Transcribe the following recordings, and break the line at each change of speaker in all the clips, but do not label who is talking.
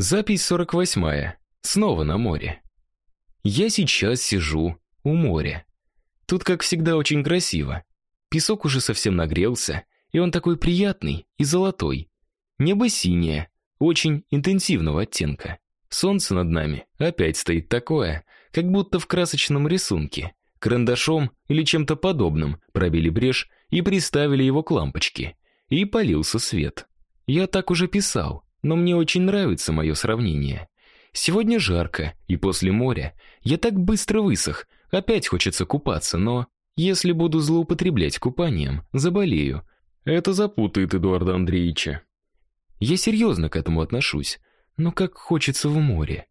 Запись 48. Снова на море. Я сейчас сижу у моря. Тут, как всегда, очень красиво. Песок уже совсем нагрелся, и он такой приятный и золотой. Небо синее, очень интенсивного оттенка. Солнце над нами опять стоит такое, как будто в красочном рисунке. Карандашом или чем-то подобным пробили брешь и приставили его к лампочке. И полился свет. Я так уже писал но мне очень нравится мое сравнение. Сегодня жарко, и после моря я так быстро высох, опять хочется купаться, но если буду злоупотреблять купанием, заболею. Это запутает Эдуарда Андреевича. Я серьезно к этому отношусь, но как хочется в море.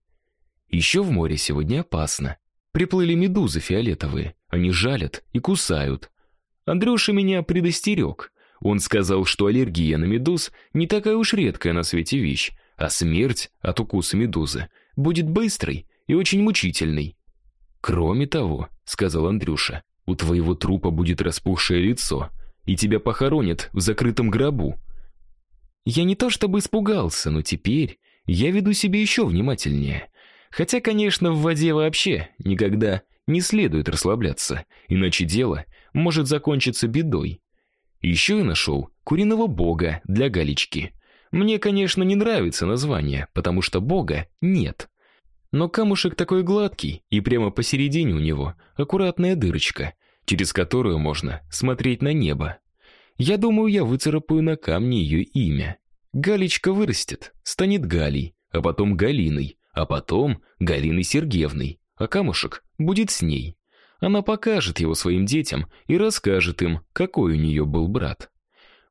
Еще в море сегодня опасно. Приплыли медузы фиолетовые, они жалят и кусают. Андрюша меня предостерег. Он сказал, что аллергия на медуз не такая уж редкая на свете вещь, а смерть от укуса медузы будет быстрой и очень мучительной. Кроме того, сказал Андрюша, у твоего трупа будет распухшее лицо, и тебя похоронят в закрытом гробу. Я не то чтобы испугался, но теперь я веду себя еще внимательнее. Хотя, конечно, в воде вообще никогда не следует расслабляться, иначе дело может закончиться бедой. Еще я нашел куриного бога для галечки. Мне, конечно, не нравится название, потому что бога нет. Но камушек такой гладкий, и прямо посередине у него аккуратная дырочка, через которую можно смотреть на небо. Я думаю, я выцарапаю на камне ее имя. Галечка вырастет, станет Галей, а потом Галиной, а потом Галиной Сергеевной, а камушек будет с ней. Она покажет его своим детям и расскажет им, какой у нее был брат.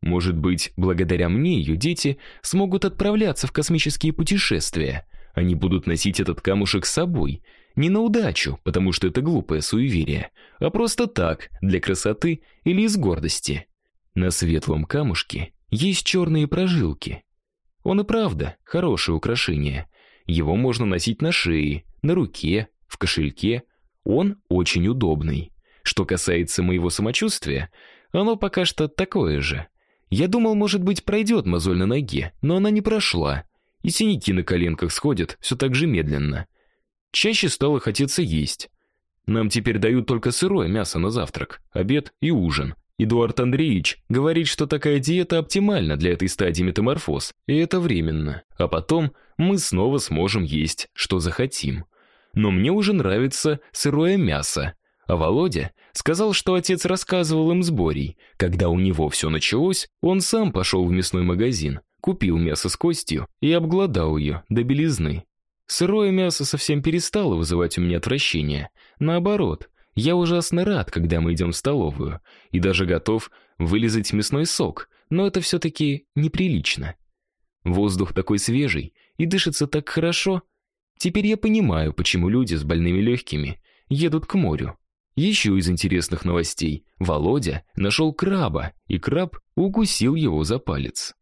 Может быть, благодаря мне ее дети смогут отправляться в космические путешествия. Они будут носить этот камушек с собой, не на удачу, потому что это глупое суеверие, а просто так, для красоты или из гордости. На светлом камушке есть черные прожилки. Он и правда хорошее украшение. Его можно носить на шее, на руке, в кошельке, он очень удобный. Что касается моего самочувствия, оно пока что такое же. Я думал, может быть, пройдет мозоль на ноге, но она не прошла. И синяки на коленках сходят все так же медленно. Чаще стало хотеться есть. Нам теперь дают только сырое мясо на завтрак, обед и ужин. Эдуард Андреевич говорит, что такая диета оптимальна для этой стадии метаморфоз, и это временно. А потом мы снова сможем есть, что захотим но мне уже нравится сырое мясо. А Володя сказал, что отец рассказывал им с Борей. Когда у него все началось, он сам пошел в мясной магазин, купил мясо с костью и обглодал ее до белизны. Сырое мясо совсем перестало вызывать у меня отвращение. Наоборот, я ужасно рад, когда мы идем в столовую, и даже готов вылизать мясной сок, но это все-таки неприлично. Воздух такой свежий и дышится так хорошо — Теперь я понимаю, почему люди с больными легкими едут к морю. Еще из интересных новостей. Володя нашел краба, и краб укусил его за палец.